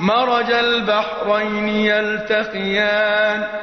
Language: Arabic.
مَرَجَ الْبَحْرَيْنِ يَلْتَقِيَانِ